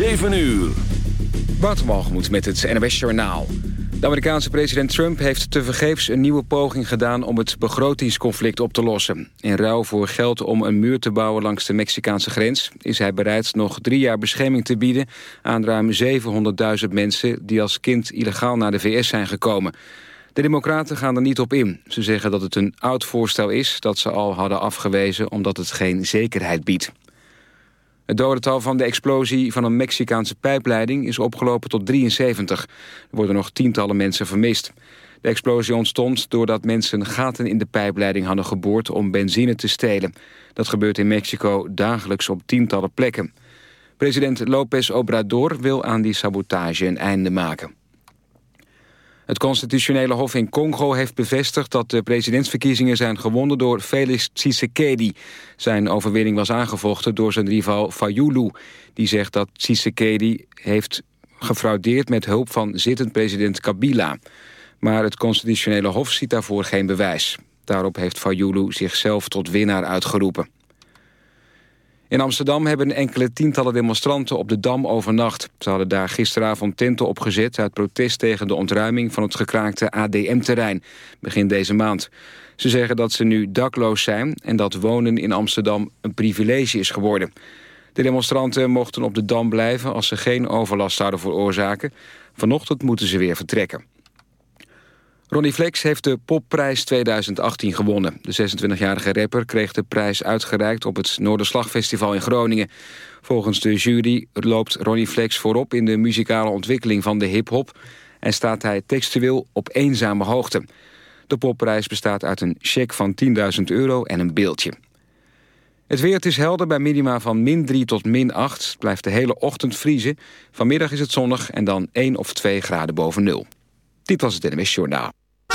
7 uur. Watermalgemoed met het NWS Journaal. De Amerikaanse president Trump heeft tevergeefs een nieuwe poging gedaan... om het begrotingsconflict op te lossen. In ruil voor geld om een muur te bouwen langs de Mexicaanse grens... is hij bereid nog drie jaar bescherming te bieden... aan ruim 700.000 mensen die als kind illegaal naar de VS zijn gekomen. De democraten gaan er niet op in. Ze zeggen dat het een oud voorstel is dat ze al hadden afgewezen... omdat het geen zekerheid biedt. Het dodental van de explosie van een Mexicaanse pijpleiding is opgelopen tot 73. Er worden nog tientallen mensen vermist. De explosie ontstond doordat mensen gaten in de pijpleiding hadden geboord om benzine te stelen. Dat gebeurt in Mexico dagelijks op tientallen plekken. President López Obrador wil aan die sabotage een einde maken. Het constitutionele hof in Congo heeft bevestigd dat de presidentsverkiezingen zijn gewonnen door Felix Tshisekedi. Zijn overwinning was aangevochten door zijn rival Fayulu. Die zegt dat Tshisekedi heeft gefraudeerd met hulp van zittend president Kabila. Maar het constitutionele hof ziet daarvoor geen bewijs. Daarop heeft Fayulu zichzelf tot winnaar uitgeroepen. In Amsterdam hebben enkele tientallen demonstranten op de Dam overnacht. Ze hadden daar gisteravond tenten opgezet... uit protest tegen de ontruiming van het gekraakte ADM-terrein... begin deze maand. Ze zeggen dat ze nu dakloos zijn... en dat wonen in Amsterdam een privilege is geworden. De demonstranten mochten op de Dam blijven... als ze geen overlast zouden veroorzaken. Vanochtend moeten ze weer vertrekken. Ronnie Flex heeft de Popprijs 2018 gewonnen. De 26-jarige rapper kreeg de prijs uitgereikt op het Noorderslagfestival in Groningen. Volgens de jury loopt Ronnie Flex voorop in de muzikale ontwikkeling van de hip-hop en staat hij textueel op eenzame hoogte. De popprijs bestaat uit een cheque van 10.000 euro en een beeldje. Het weer is helder bij minima van min 3 tot min 8. Het blijft de hele ochtend vriezen. Vanmiddag is het zonnig en dan 1 of 2 graden boven nul. Dit was het NMS Journaal.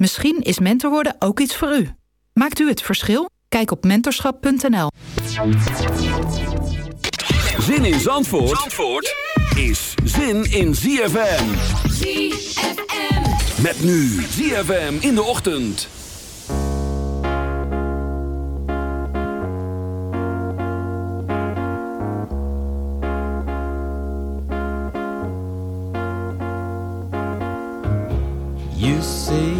Misschien is mentor worden ook iets voor u. Maakt u het verschil? Kijk op mentorschap.nl. Zin in Zandvoort, Zandvoort is zin in ZFM. ZFM. Met nu ZFM in de ochtend. You see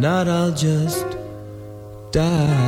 not I'll just die.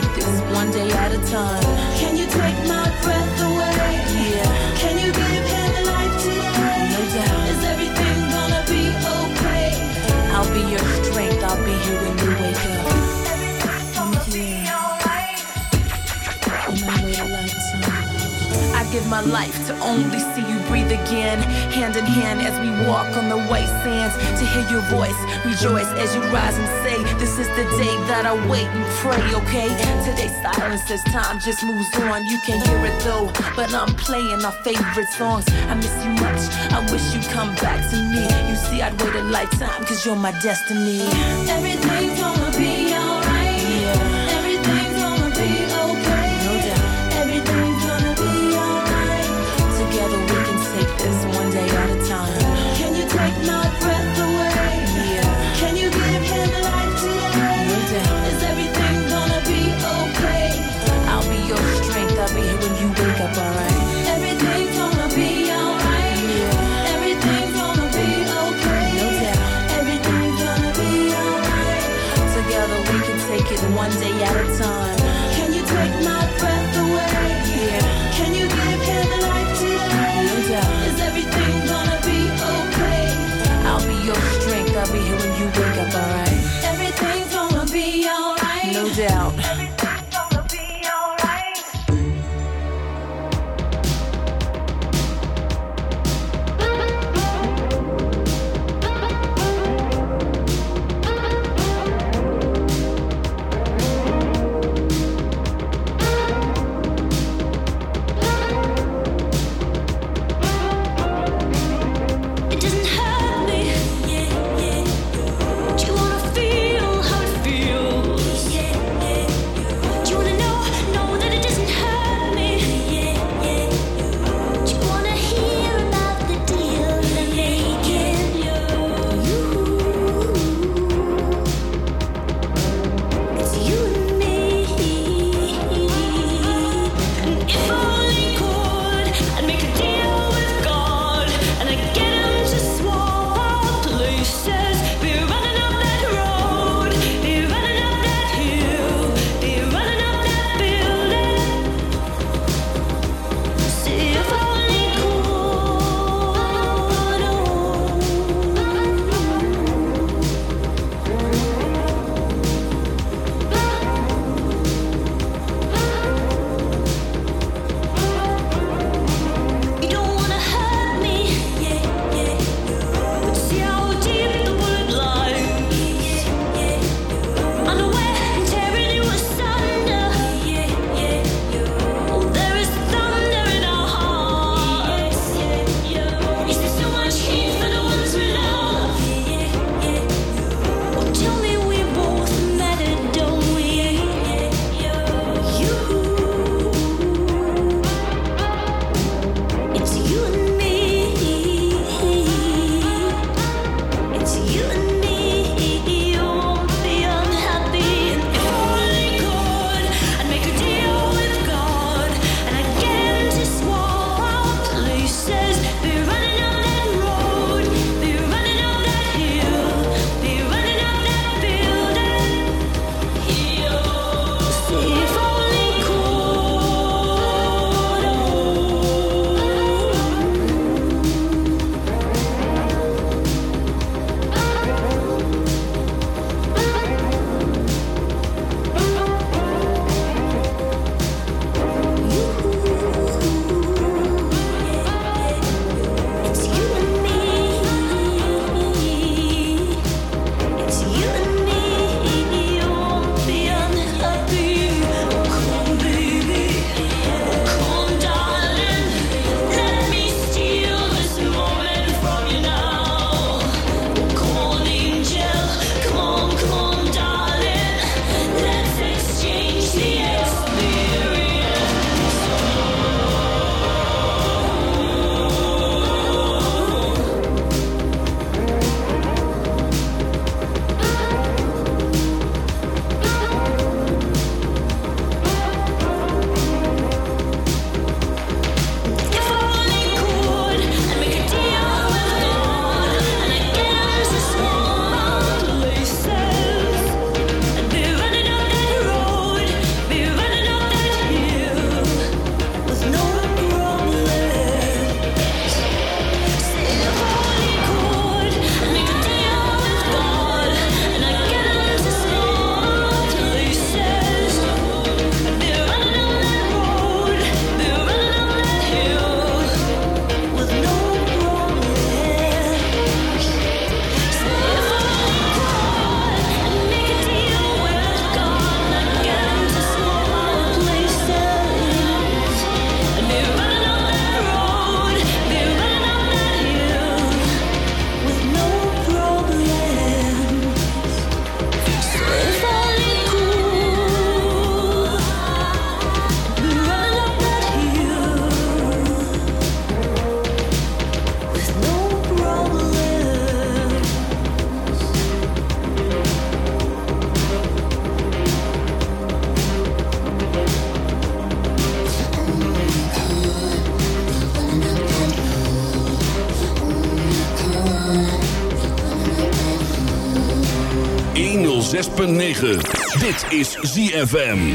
take this one day at a time. Can you take my breath away? Yeah. Can you give him life today? No doubt. Is everything gonna be okay? I'll be your strength. I'll be here when you wake up. Everything's gonna be alright. On my way to lifetime. I give my life to only see you breathe again. Hand in hand as we walk on the white sands. To hear your voice, rejoice as you rise and say, This is the day that I wait and pray, okay? Today's silence as time just moves on. You can hear it though, but I'm playing our favorite songs. I miss you much. I wish you'd come back to me. You see, I'd wait a lifetime, cause you're my destiny. Everything's alright. 106.9. Dit is ZFM.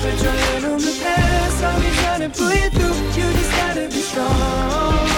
put your hand on the past. I'll be trying to pull you through. You just gotta be strong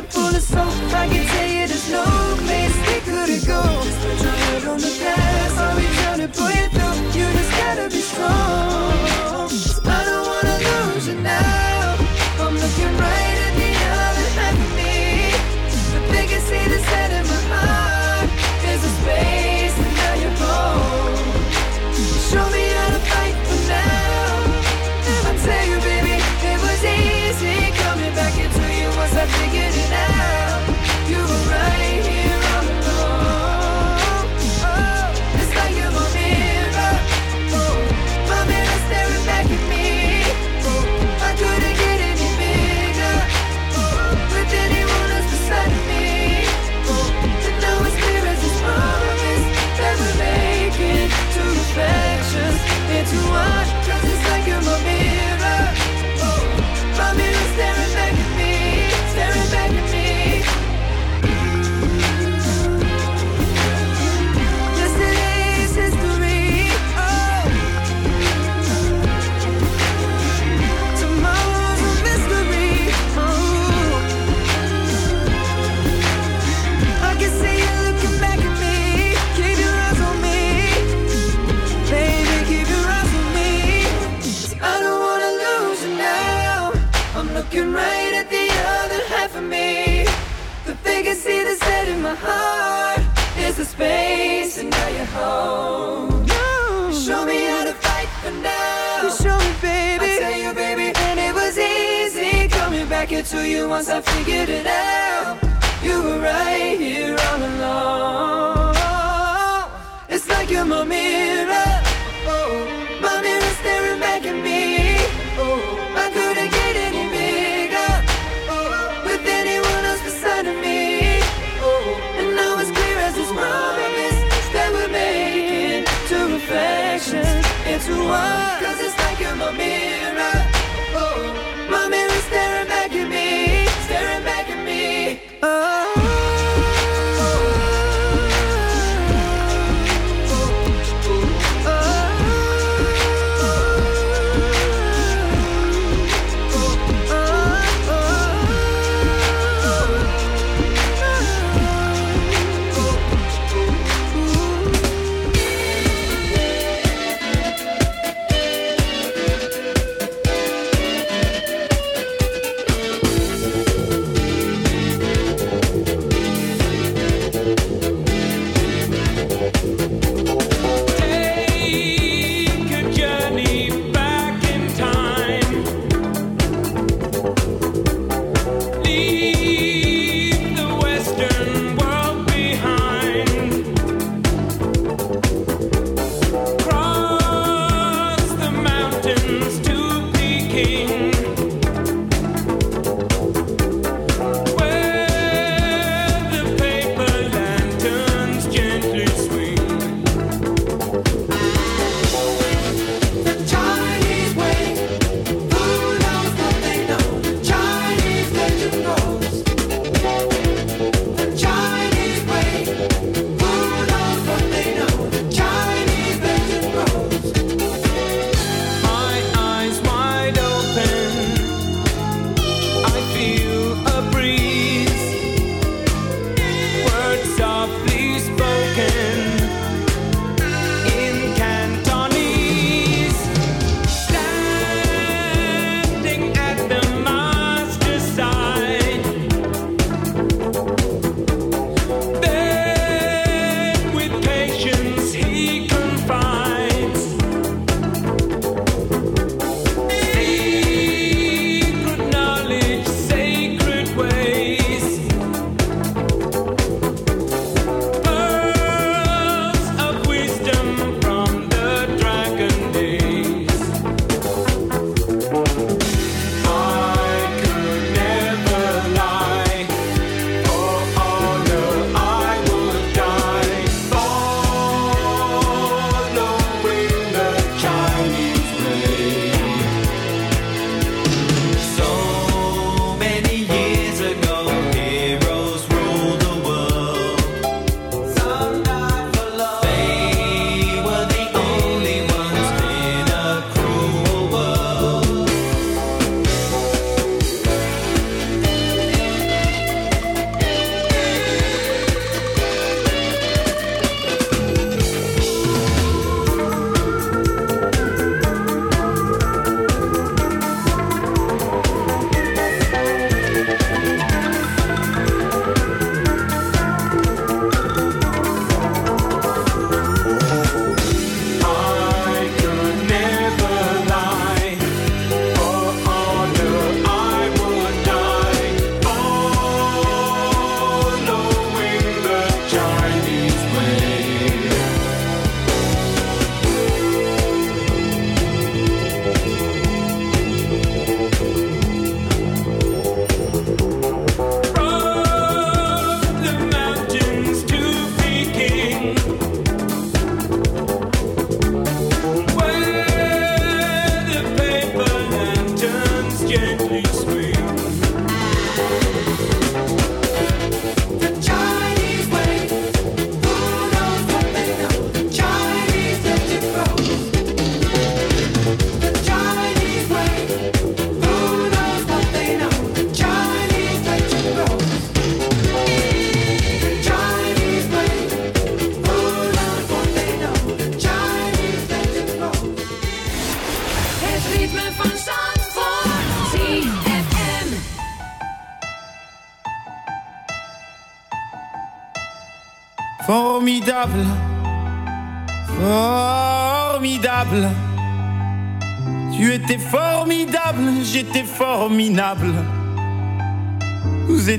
pocket full of soap I can tell you there's no place we couldn't go Just put your head on the past I'll be trying to pull you through You just gotta be strong The vacancy that's set in my heart is the space, and now you're home. Show me how to fight for now. You show me, baby. I tell you, baby, and it was easy coming back into you once I figured it out. You were right here all along. It's like you're my mirror. One. Cause it's like you're my mirror.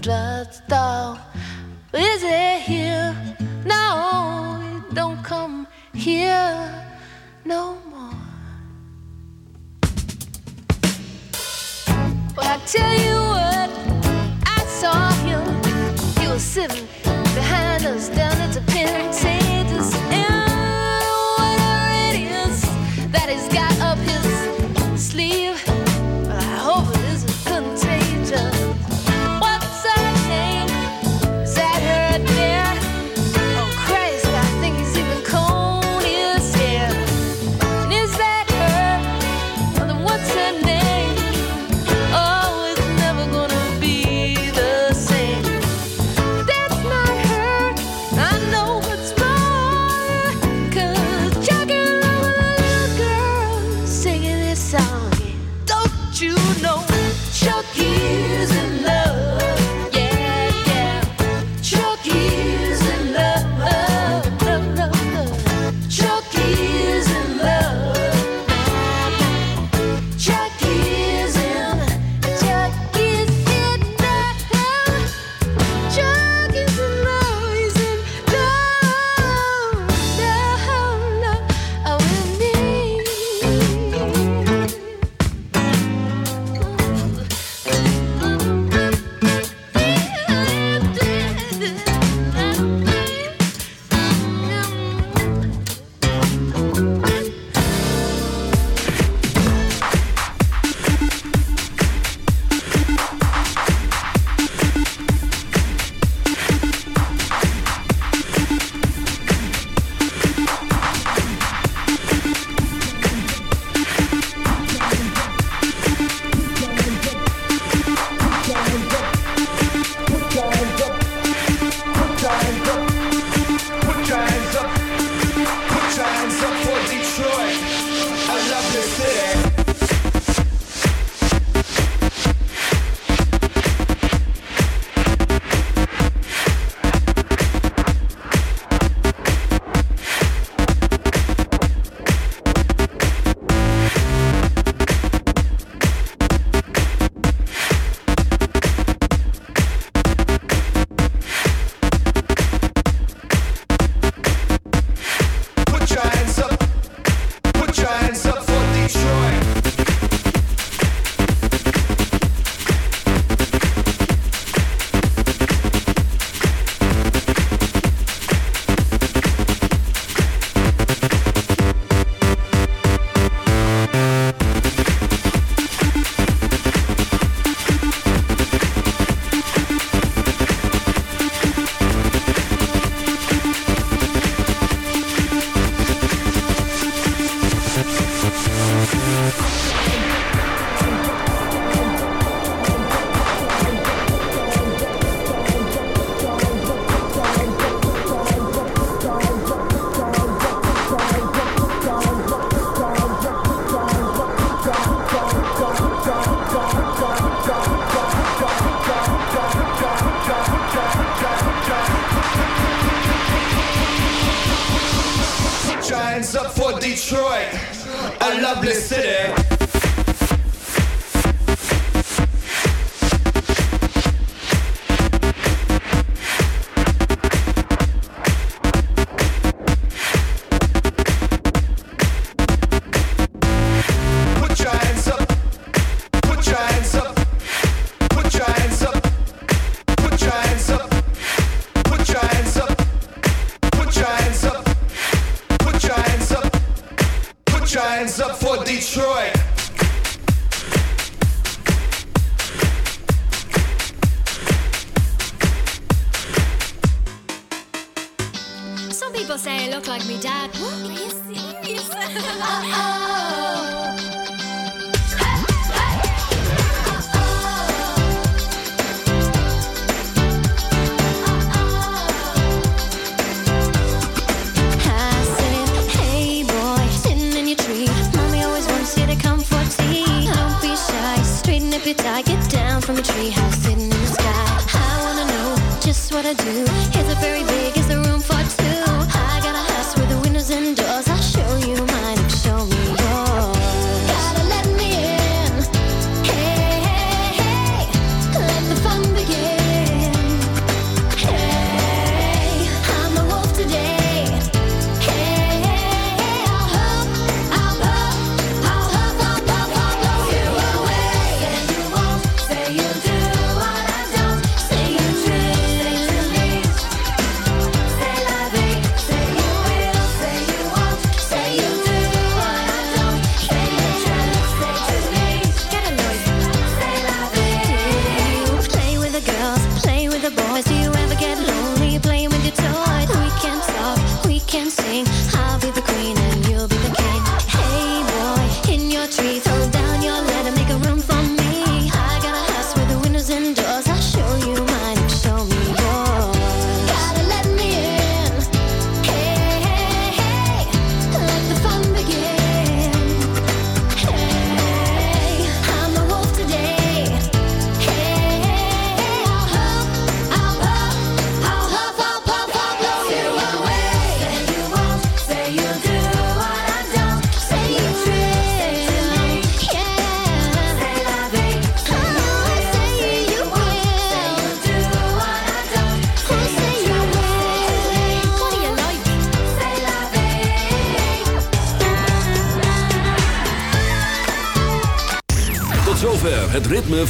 drive.